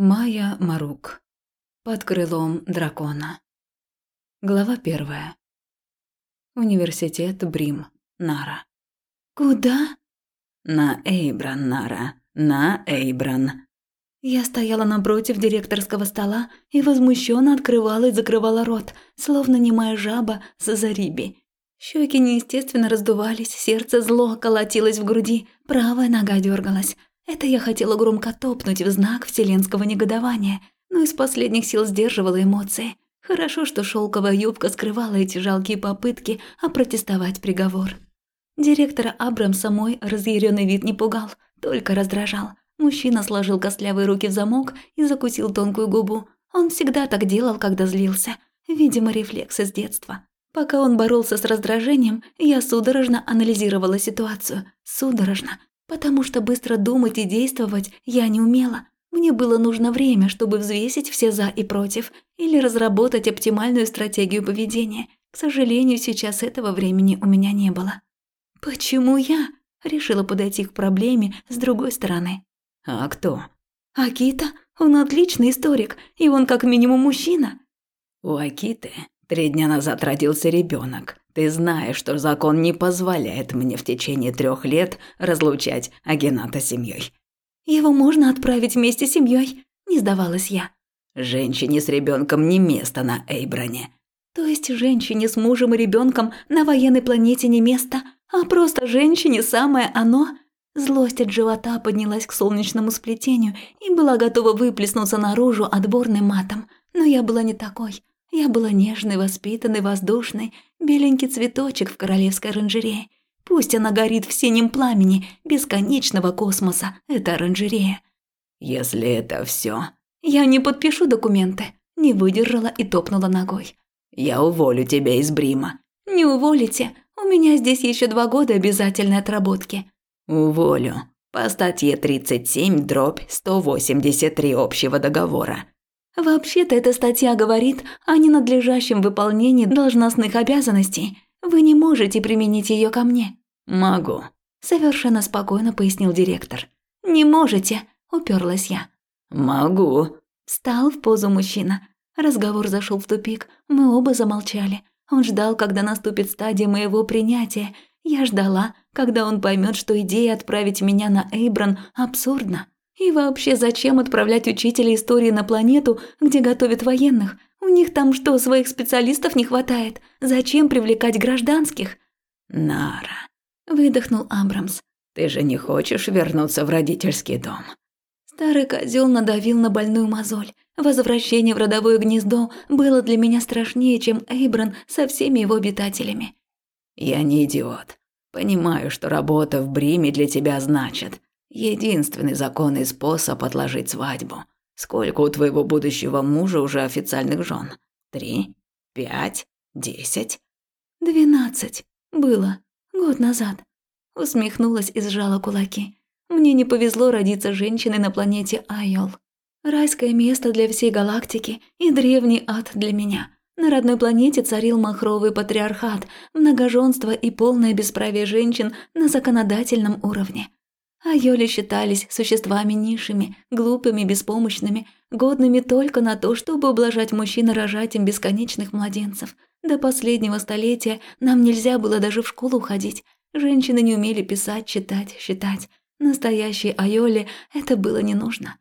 Майя Марук. Под крылом дракона. Глава первая. Университет Брим. Нара. «Куда?» «На Эйбран, Нара. На Эйбран». Я стояла напротив директорского стола и возмущенно открывала и закрывала рот, словно немая жаба с зариби. Щеки неестественно раздувались, сердце зло колотилось в груди, правая нога дергалась. Это я хотела громко топнуть в знак вселенского негодования, но из последних сил сдерживала эмоции. Хорошо, что шелковая юбка скрывала эти жалкие попытки опротестовать приговор. Директора Абрамса мой разъяренный вид не пугал, только раздражал. Мужчина сложил костлявые руки в замок и закусил тонкую губу. Он всегда так делал, когда злился. Видимо, рефлекс из детства. Пока он боролся с раздражением, я судорожно анализировала ситуацию. Судорожно, потому что быстро думать и действовать я не умела. Мне было нужно время, чтобы взвесить все «за» и «против» или разработать оптимальную стратегию поведения. К сожалению, сейчас этого времени у меня не было. «Почему я?» – решила подойти к проблеме с другой стороны. «А кто?» «Акита? Он отличный историк, и он как минимум мужчина». «У Акиты три дня назад родился ребенок. Ты знаешь, что закон не позволяет мне в течение трех лет разлучать Агената с семьей. Его можно отправить вместе с семьей, не сдавалась я. Женщине с ребенком не место на Эйброне. То есть женщине с мужем и ребенком на военной планете не место, а просто женщине самое оно? Злость от живота поднялась к солнечному сплетению и была готова выплеснуться наружу отборным матом. Но я была не такой. Я была нежной, воспитанной, воздушной, беленький цветочек в королевской оранжерее. Пусть она горит в синем пламени бесконечного космоса, это оранжерея. Если это все, Я не подпишу документы. Не выдержала и топнула ногой. Я уволю тебя из Брима. Не уволите. У меня здесь еще два года обязательной отработки. Уволю. По статье 37 дробь 183 общего договора. Вообще-то эта статья говорит о ненадлежащем выполнении должностных обязанностей. Вы не можете применить ее ко мне. Могу. Совершенно спокойно пояснил директор. Не можете, уперлась я. Могу. Встал в позу мужчина. Разговор зашел в тупик. Мы оба замолчали. Он ждал, когда наступит стадия моего принятия. Я ждала, когда он поймет, что идея отправить меня на Эйбран абсурдна. И вообще, зачем отправлять учителя истории на планету, где готовят военных? У них там что, своих специалистов не хватает? Зачем привлекать гражданских? Нара, Выдохнул Абрамс. ты же не хочешь вернуться в родительский дом? Старый козел надавил на больную мозоль. Возвращение в родовое гнездо было для меня страшнее, чем Эйбран со всеми его обитателями. Я не идиот. Понимаю, что работа в Бриме для тебя значит. Единственный законный способ отложить свадьбу. Сколько у твоего будущего мужа уже официальных жен? Три? Пять? Десять? «Двенадцать. Было. Год назад». Усмехнулась и сжала кулаки. Мне не повезло родиться женщиной на планете Айол. Райское место для всей галактики и древний ад для меня. На родной планете царил махровый патриархат, многоженство и полное бесправие женщин на законодательном уровне. Айоли считались существами низшими, глупыми, беспомощными, годными только на то, чтобы ублажать мужчин и рожать им бесконечных младенцев. До последнего столетия нам нельзя было даже в школу ходить. Женщины не умели писать, читать, считать. Настоящей Айоле это было не нужно.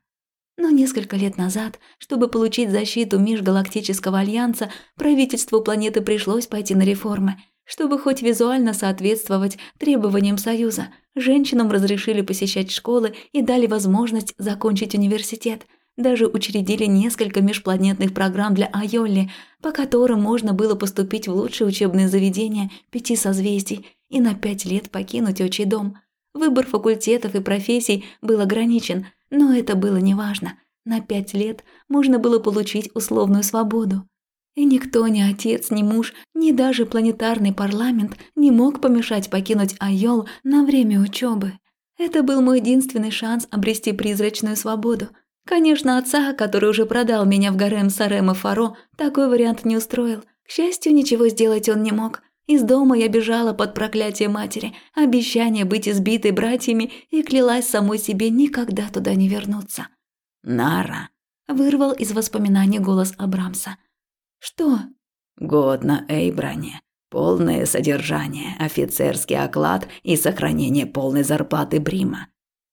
Но несколько лет назад, чтобы получить защиту Межгалактического Альянса, правительству планеты пришлось пойти на реформы. Чтобы хоть визуально соответствовать требованиям Союза, женщинам разрешили посещать школы и дали возможность закончить университет. Даже учредили несколько межпланетных программ для Айолли, по которым можно было поступить в лучшие учебные заведения пяти созвездий и на пять лет покинуть отчий дом. Выбор факультетов и профессий был ограничен, но это было неважно. На пять лет можно было получить условную свободу. И никто, ни отец, ни муж, ни даже планетарный парламент не мог помешать покинуть Айол на время учебы. Это был мой единственный шанс обрести призрачную свободу. Конечно, отца, который уже продал меня в гарем Сарема Фаро, такой вариант не устроил. К счастью, ничего сделать он не мог. Из дома я бежала под проклятие матери, обещание быть избитой братьями и клялась самой себе никогда туда не вернуться. Нара, Вырвал из воспоминаний голос Абрамса. «Что?» «Год на Эйбране. Полное содержание, офицерский оклад и сохранение полной зарплаты Брима.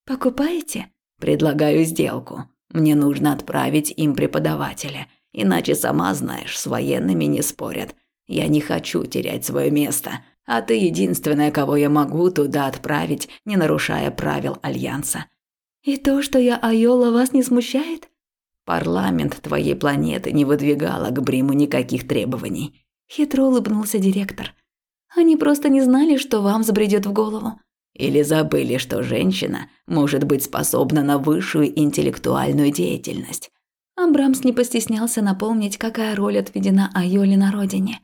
Покупаете? Предлагаю сделку. Мне нужно отправить им преподавателя, иначе сама знаешь, с военными не спорят. Я не хочу терять свое место, а ты единственная, кого я могу туда отправить, не нарушая правил альянса. И то, что я Айола, вас не смущает? Парламент твоей планеты не выдвигал к Бриму никаких требований. Хитро улыбнулся директор. Они просто не знали, что вам забредет в голову. Или забыли, что женщина может быть способна на высшую интеллектуальную деятельность. Абрамс не постеснялся напомнить, какая роль отведена Айоле на родине.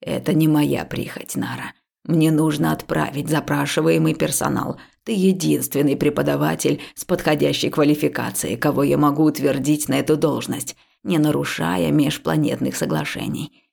«Это не моя прихоть, Нара. Мне нужно отправить запрашиваемый персонал. Ты единственный преподаватель с подходящей квалификацией, кого я могу утвердить на эту должность, не нарушая межпланетных соглашений.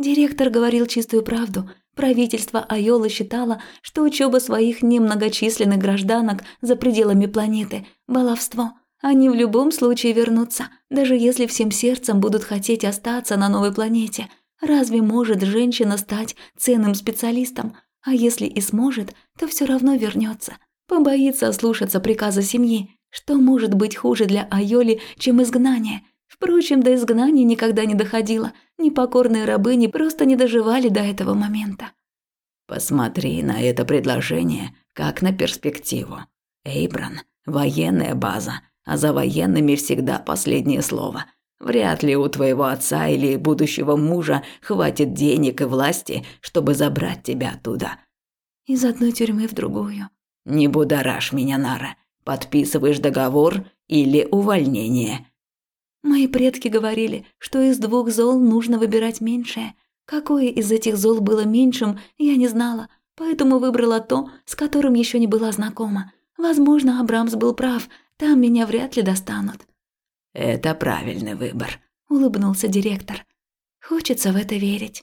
Директор говорил чистую правду. Правительство Айолы считало, что учеба своих немногочисленных гражданок за пределами планеты – баловство. Они в любом случае вернутся, даже если всем сердцем будут хотеть остаться на новой планете. Разве может женщина стать ценным специалистом? А если и сможет, то все равно вернется. Побоится ослушаться приказа семьи. Что может быть хуже для Айоли, чем изгнание – Впрочем, до изгнания никогда не доходило. Непокорные рабыни просто не доживали до этого момента. Посмотри на это предложение как на перспективу. Эйбран – военная база, а за военными всегда последнее слово. Вряд ли у твоего отца или будущего мужа хватит денег и власти, чтобы забрать тебя оттуда. Из одной тюрьмы в другую. Не будоражь меня, Нара. Подписываешь договор или увольнение – Мои предки говорили, что из двух зол нужно выбирать меньшее. Какое из этих зол было меньшим, я не знала, поэтому выбрала то, с которым еще не была знакома. Возможно, Абрамс был прав, там меня вряд ли достанут. «Это правильный выбор», – улыбнулся директор. «Хочется в это верить».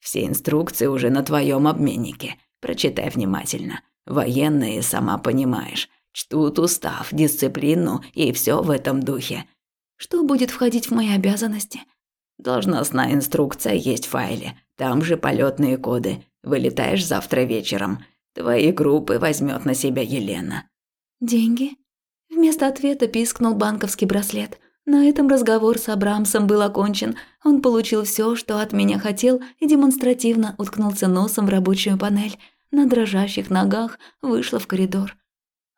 «Все инструкции уже на твоем обменнике. Прочитай внимательно. Военные, сама понимаешь, чтут устав, дисциплину и все в этом духе. Что будет входить в мои обязанности? Должностная инструкция есть в файле. Там же полетные коды. Вылетаешь завтра вечером. Твои группы возьмет на себя Елена. Деньги? Вместо ответа пискнул банковский браслет. На этом разговор с Абрамсом был окончен. Он получил все, что от меня хотел, и демонстративно уткнулся носом в рабочую панель. На дрожащих ногах вышла в коридор.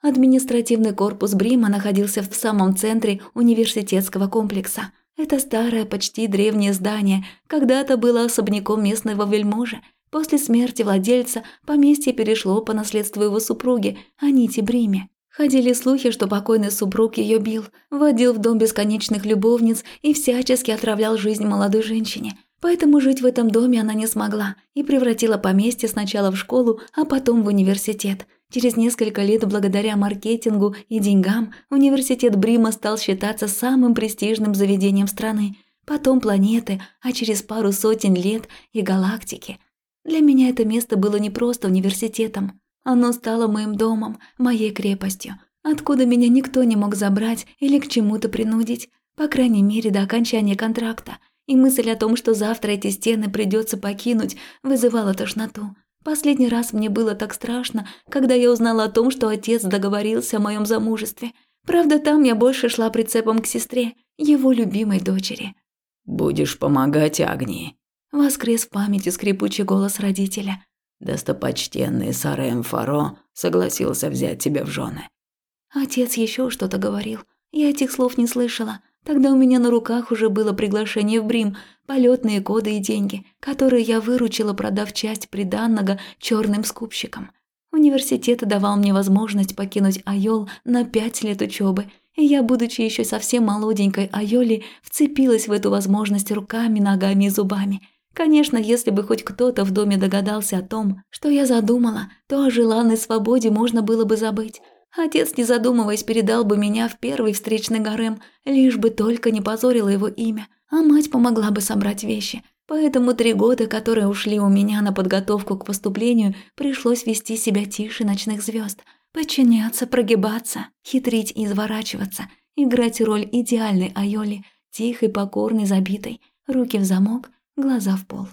Административный корпус Брима находился в самом центре университетского комплекса. Это старое, почти древнее здание, когда-то было особняком местного вельможи. После смерти владельца поместье перешло по наследству его супруги, Анити Бриме. Ходили слухи, что покойный супруг ее бил, водил в дом бесконечных любовниц и всячески отравлял жизнь молодой женщине. Поэтому жить в этом доме она не смогла и превратила поместье сначала в школу, а потом в университет – Через несколько лет, благодаря маркетингу и деньгам, университет Брима стал считаться самым престижным заведением страны, потом планеты, а через пару сотен лет и галактики. Для меня это место было не просто университетом. Оно стало моим домом, моей крепостью, откуда меня никто не мог забрать или к чему-то принудить, по крайней мере, до окончания контракта. И мысль о том, что завтра эти стены придется покинуть, вызывала тошноту. Последний раз мне было так страшно, когда я узнала о том, что отец договорился о моем замужестве. Правда, там я больше шла прицепом к сестре, его любимой дочери. «Будешь помогать Агнии», – воскрес в памяти скрипучий голос родителя. «Достопочтенный Сарем Фаро согласился взять тебя в жены». Отец еще что-то говорил. Я этих слов не слышала. Тогда у меня на руках уже было приглашение в Брим, полетные коды и деньги, которые я выручила, продав часть приданного черным скупщикам. Университет давал мне возможность покинуть Айол на пять лет учебы, и я, будучи еще совсем молоденькой Айоли, вцепилась в эту возможность руками, ногами и зубами. Конечно, если бы хоть кто-то в доме догадался о том, что я задумала, то о желанной свободе можно было бы забыть. Отец, не задумываясь, передал бы меня в первый встречный гарем, лишь бы только не позорило его имя, а мать помогла бы собрать вещи. Поэтому три года, которые ушли у меня на подготовку к поступлению, пришлось вести себя тише ночных звезд, подчиняться, прогибаться, хитрить и изворачиваться. играть роль идеальной Айоли, тихой, покорной, забитой, руки в замок, глаза в пол.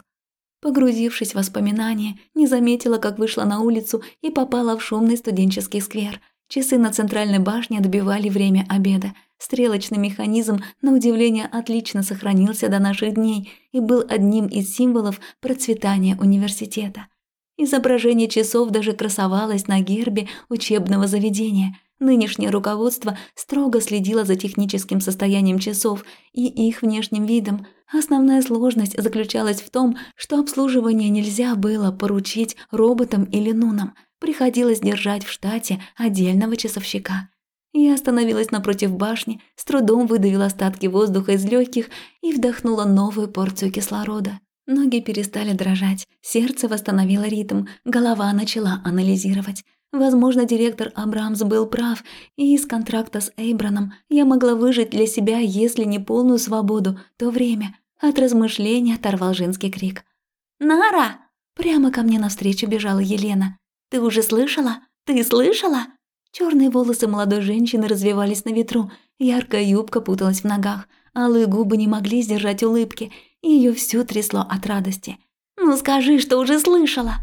Погрузившись в воспоминания, не заметила, как вышла на улицу и попала в шумный студенческий сквер. Часы на центральной башне отбивали время обеда. Стрелочный механизм, на удивление, отлично сохранился до наших дней и был одним из символов процветания университета. Изображение часов даже красовалось на гербе учебного заведения – Нынешнее руководство строго следило за техническим состоянием часов и их внешним видом. Основная сложность заключалась в том, что обслуживание нельзя было поручить роботам или нунам. Приходилось держать в штате отдельного часовщика. Я остановилась напротив башни, с трудом выдавила остатки воздуха из легких и вдохнула новую порцию кислорода. Ноги перестали дрожать, сердце восстановило ритм, голова начала анализировать. Возможно, директор Абрамс был прав, и из контракта с Эйброном я могла выжить для себя, если не полную свободу, то время. От размышления оторвал женский крик. «Нара!» Прямо ко мне навстречу бежала Елена. «Ты уже слышала? Ты слышала?» Черные волосы молодой женщины развивались на ветру, яркая юбка путалась в ногах, алые губы не могли сдержать улыбки, ее всю трясло от радости. «Ну скажи, что уже слышала!»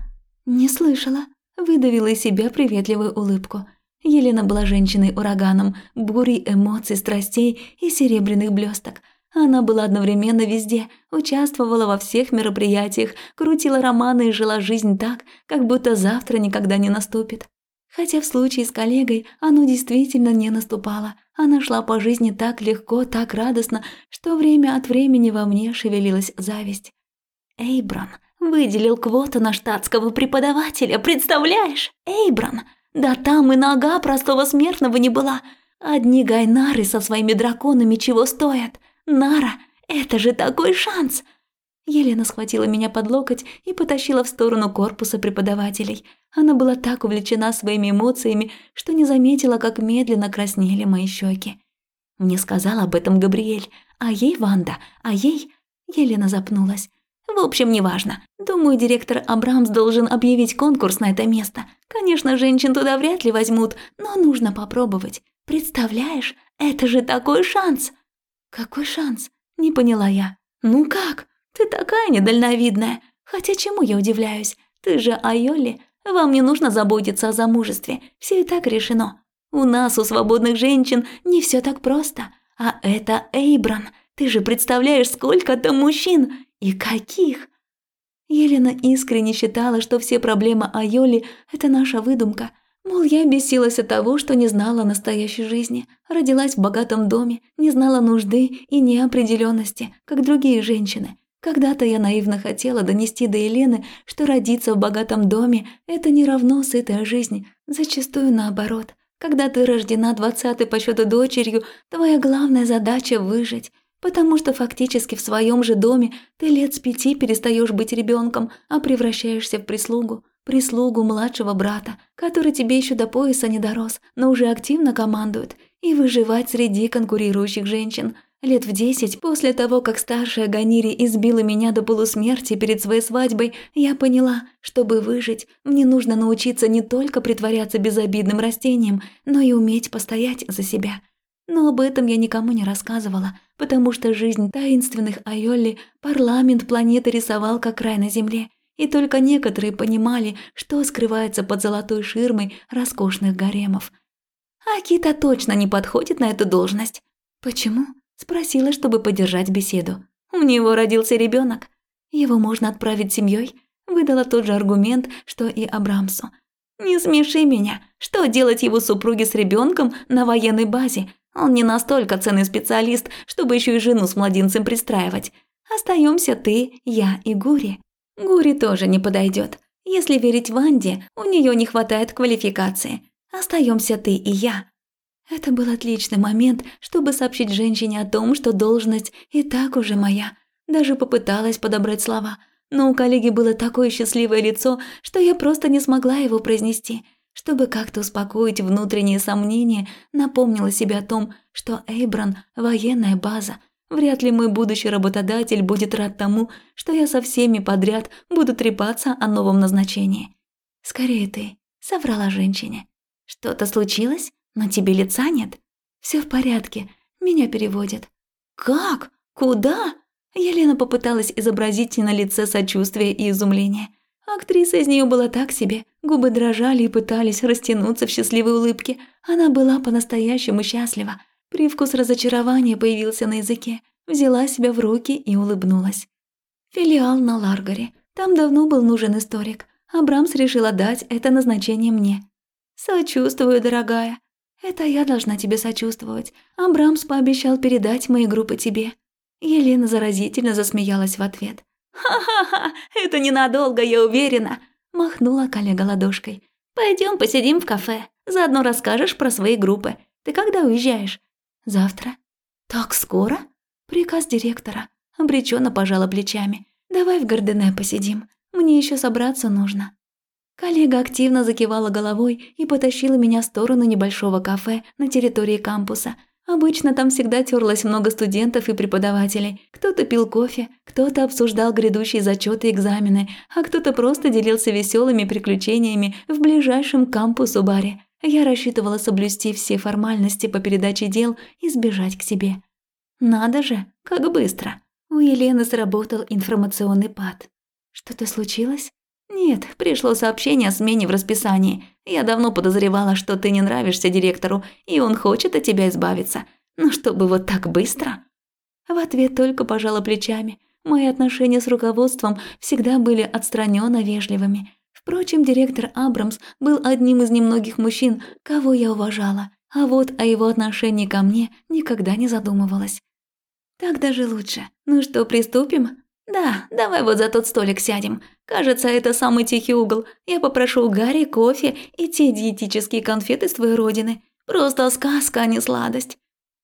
«Не слышала», Выдавила из себя приветливую улыбку. Елена была женщиной-ураганом, бурей эмоций, страстей и серебряных блесток. Она была одновременно везде, участвовала во всех мероприятиях, крутила романы и жила жизнь так, как будто завтра никогда не наступит. Хотя в случае с коллегой оно действительно не наступало. Она шла по жизни так легко, так радостно, что время от времени во мне шевелилась зависть. Эйбран Выделил квоту на штатского преподавателя, представляешь? Эйбран. Да там и нога простого смертного не была. Одни гайнары со своими драконами чего стоят. Нара, это же такой шанс!» Елена схватила меня под локоть и потащила в сторону корпуса преподавателей. Она была так увлечена своими эмоциями, что не заметила, как медленно краснели мои щеки. Мне сказал об этом Габриэль, а ей Ванда, а ей... Елена запнулась. В общем, неважно. Думаю, директор Абрамс должен объявить конкурс на это место. Конечно, женщин туда вряд ли возьмут, но нужно попробовать. Представляешь, это же такой шанс. Какой шанс? Не поняла я. Ну как? Ты такая недальновидная. Хотя чему я удивляюсь? Ты же Айоли. Вам не нужно заботиться о замужестве. Все и так решено. У нас, у свободных женщин, не все так просто. А это Эйбран. Ты же представляешь, сколько там мужчин. И каких? Елена искренне считала, что все проблемы Айоли – это наша выдумка. Мол, я бесилась от того, что не знала настоящей жизни, родилась в богатом доме, не знала нужды и неопределенности, как другие женщины. Когда-то я наивно хотела донести до Елены, что родиться в богатом доме – это не равно сытая жизнь, зачастую наоборот. Когда ты рождена двадцатой по счету дочерью, твоя главная задача – выжить – потому что фактически в своем же доме ты лет с пяти перестаешь быть ребенком, а превращаешься в прислугу, прислугу младшего брата, который тебе еще до пояса не дорос, но уже активно командует, и выживать среди конкурирующих женщин. Лет в десять, после того, как старшая Ганири избила меня до полусмерти перед своей свадьбой, я поняла, чтобы выжить, мне нужно научиться не только притворяться безобидным растением, но и уметь постоять за себя. Но об этом я никому не рассказывала, потому что жизнь таинственных Айолли парламент планеты рисовал как рай на земле, и только некоторые понимали, что скрывается под золотой ширмой роскошных гаремов. Акита точно не подходит на эту должность. Почему? Спросила, чтобы поддержать беседу. У него родился ребенок. Его можно отправить семьей. Выдала тот же аргумент, что и Абрамсу. Не смеши меня. Что делать его супруге с ребенком на военной базе? Он не настолько ценный специалист, чтобы еще и жену с младенцем пристраивать. Остаемся ты, я и Гури. Гури тоже не подойдет. Если верить Ванде, у нее не хватает квалификации. Остаемся ты и я. Это был отличный момент, чтобы сообщить женщине о том, что должность и так уже моя. Даже попыталась подобрать слова, но у коллеги было такое счастливое лицо, что я просто не смогла его произнести – чтобы как-то успокоить внутренние сомнения, напомнила себе о том, что Эйбран – военная база. Вряд ли мой будущий работодатель будет рад тому, что я со всеми подряд буду трепаться о новом назначении. «Скорее ты», – соврала женщине. «Что-то случилось? На тебе лица нет?» Все в порядке. Меня переводят». «Как? Куда?» Елена попыталась изобразить на лице сочувствие и изумление. Актриса из нее была так себе, губы дрожали и пытались растянуться в счастливой улыбке. Она была по-настоящему счастлива. Привкус разочарования появился на языке. Взяла себя в руки и улыбнулась. Филиал на Ларгаре. Там давно был нужен историк. Абрамс решил отдать это назначение мне. «Сочувствую, дорогая. Это я должна тебе сочувствовать. Абрамс пообещал передать мои группы тебе». Елена заразительно засмеялась в ответ. «Ха-ха-ха, это ненадолго, я уверена», – махнула коллега ладошкой. Пойдем посидим в кафе, заодно расскажешь про свои группы. Ты когда уезжаешь?» «Завтра». «Так скоро?» «Приказ директора». Обреченно пожала плечами. «Давай в Гордене посидим. Мне еще собраться нужно». Коллега активно закивала головой и потащила меня в сторону небольшого кафе на территории кампуса. Обычно там всегда терлось много студентов и преподавателей. Кто-то пил кофе, кто-то обсуждал грядущие зачеты и экзамены, а кто-то просто делился веселыми приключениями в ближайшем кампусу баре. Я рассчитывала соблюсти все формальности по передаче дел и сбежать к себе. Надо же, как быстро. У Елены сработал информационный пад. Что-то случилось? «Нет, пришло сообщение о смене в расписании. Я давно подозревала, что ты не нравишься директору, и он хочет от тебя избавиться. Но чтобы вот так быстро?» В ответ только пожала плечами. Мои отношения с руководством всегда были отстраненно вежливыми. Впрочем, директор Абрамс был одним из немногих мужчин, кого я уважала, а вот о его отношении ко мне никогда не задумывалась. «Так даже лучше. Ну что, приступим?» «Да, давай вот за тот столик сядем. Кажется, это самый тихий угол. Я попрошу у Гарри кофе и те диетические конфеты с твоей родины. Просто сказка, а не сладость».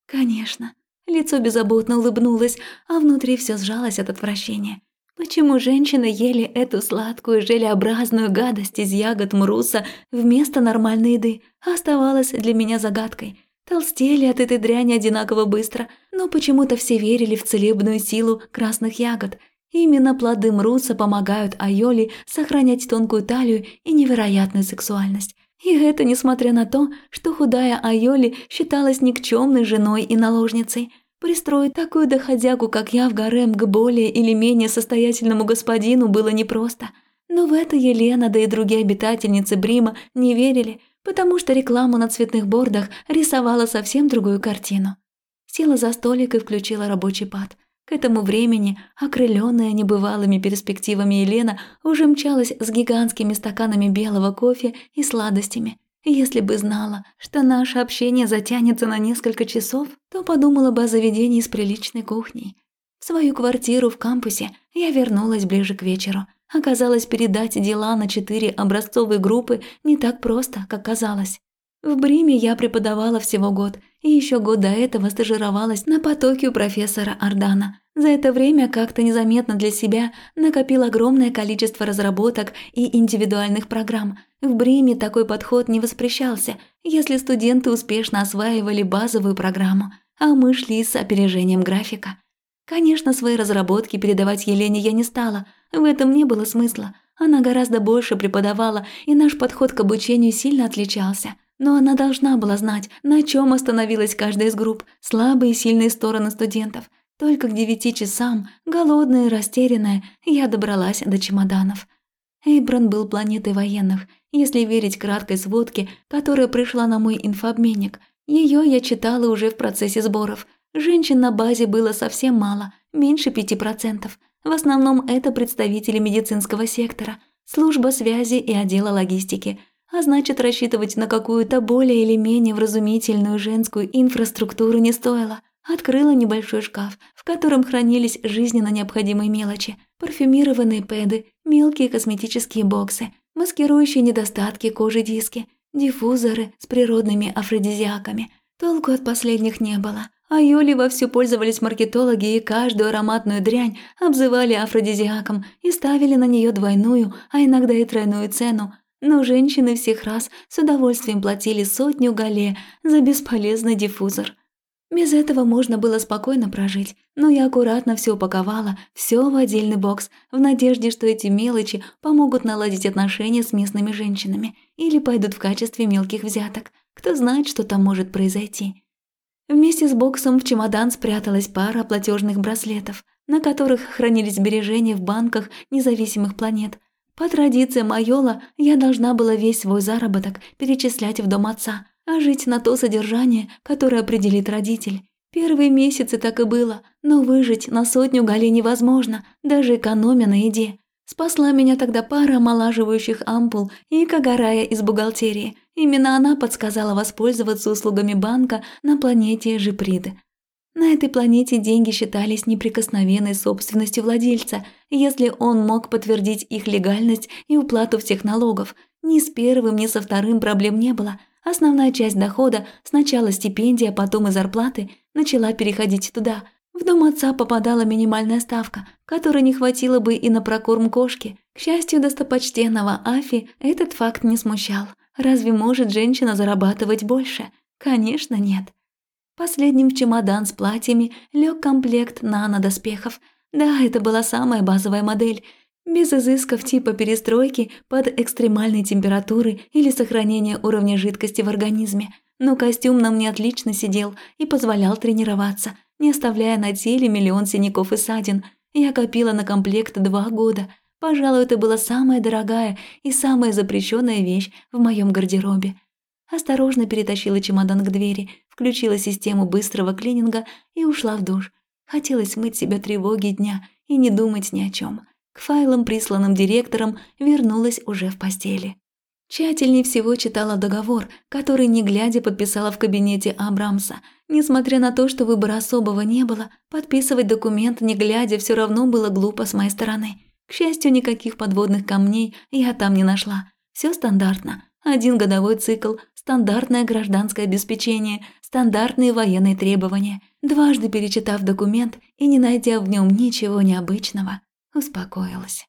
«Конечно». Лицо беззаботно улыбнулось, а внутри все сжалось от отвращения. Почему женщины ели эту сладкую желеобразную гадость из ягод мруса вместо нормальной еды, оставалось для меня загадкой. Толстели от этой дряни одинаково быстро, но почему-то все верили в целебную силу красных ягод – Именно плоды мруса помогают Айоли сохранять тонкую талию и невероятную сексуальность. И это несмотря на то, что худая Айоли считалась никчемной женой и наложницей. Пристроить такую доходягу, как я, в гарем к более или менее состоятельному господину было непросто. Но в это Елена, да и другие обитательницы Брима не верили, потому что рекламу на цветных бордах рисовала совсем другую картину. Села за столик и включила рабочий пад. К этому времени, окрыленная небывалыми перспективами Елена, уже мчалась с гигантскими стаканами белого кофе и сладостями. Если бы знала, что наше общение затянется на несколько часов, то подумала бы о заведении с приличной кухней. В свою квартиру в кампусе я вернулась ближе к вечеру. Оказалось, передать дела на четыре образцовые группы не так просто, как казалось. В Бриме я преподавала всего год, и еще год до этого стажировалась на потоке у профессора Ардана. За это время как-то незаметно для себя накопил огромное количество разработок и индивидуальных программ. В Бриме такой подход не воспрещался, если студенты успешно осваивали базовую программу, а мы шли с опережением графика. Конечно, свои разработки передавать Елене я не стала, в этом не было смысла. Она гораздо больше преподавала, и наш подход к обучению сильно отличался – но она должна была знать, на чем остановилась каждая из групп, слабые и сильные стороны студентов. Только к девяти часам, голодная и растерянная, я добралась до чемоданов. Эйбран был планетой военных, если верить краткой сводке, которая пришла на мой инфообменник. Ее я читала уже в процессе сборов. Женщин на базе было совсем мало, меньше пяти процентов. В основном это представители медицинского сектора, служба связи и отдела логистики – а значит, рассчитывать на какую-то более или менее вразумительную женскую инфраструктуру не стоило. Открыла небольшой шкаф, в котором хранились жизненно необходимые мелочи, парфюмированные пэды, мелкие косметические боксы, маскирующие недостатки кожи диски, диффузоры с природными афродизиаками. Толку от последних не было. А Юли вовсю пользовались маркетологи и каждую ароматную дрянь обзывали афродизиаком и ставили на нее двойную, а иногда и тройную цену, но женщины всех раз с удовольствием платили сотню гале за бесполезный диффузор. Без этого можно было спокойно прожить, но я аккуратно все упаковала, все в отдельный бокс, в надежде, что эти мелочи помогут наладить отношения с местными женщинами или пойдут в качестве мелких взяток. Кто знает, что там может произойти. Вместе с боксом в чемодан спряталась пара платежных браслетов, на которых хранились сбережения в банках независимых планет. По традиции Майола я должна была весь свой заработок перечислять в дом отца, а жить на то содержание, которое определит родитель. Первые месяцы так и было, но выжить на сотню галей невозможно, даже экономя на еде. Спасла меня тогда пара омолаживающих ампул и Кагарая из бухгалтерии. Именно она подсказала воспользоваться услугами банка на планете Жиприд. На этой планете деньги считались неприкосновенной собственностью владельца, если он мог подтвердить их легальность и уплату всех налогов. Ни с первым, ни со вторым проблем не было. Основная часть дохода, сначала стипендия, а потом и зарплаты, начала переходить туда. В дом отца попадала минимальная ставка, которой не хватило бы и на прокорм кошки. К счастью достопочтенного Афи этот факт не смущал. Разве может женщина зарабатывать больше? Конечно, нет. Последним в чемодан с платьями лег комплект нанодоспехов. Да, это была самая базовая модель, без изысков типа перестройки под экстремальной температуры или сохранения уровня жидкости в организме. Но костюм на мне отлично сидел и позволял тренироваться, не оставляя на теле миллион синяков и ссадин. Я копила на комплект два года. Пожалуй, это была самая дорогая и самая запрещенная вещь в моем гардеробе. Осторожно перетащила чемодан к двери, включила систему быстрого клининга и ушла в душ. Хотелось смыть себя тревоги дня и не думать ни о чем. К файлам, присланным директором, вернулась уже в постели. Тщательнее всего читала договор, который, не глядя, подписала в кабинете Абрамса. Несмотря на то, что выбора особого не было, подписывать документ, не глядя, все равно было глупо с моей стороны. К счастью, никаких подводных камней я там не нашла. Все стандартно. Один годовой цикл, стандартное гражданское обеспечение, стандартные военные требования. Дважды перечитав документ и не найдя в нем ничего необычного, успокоилась.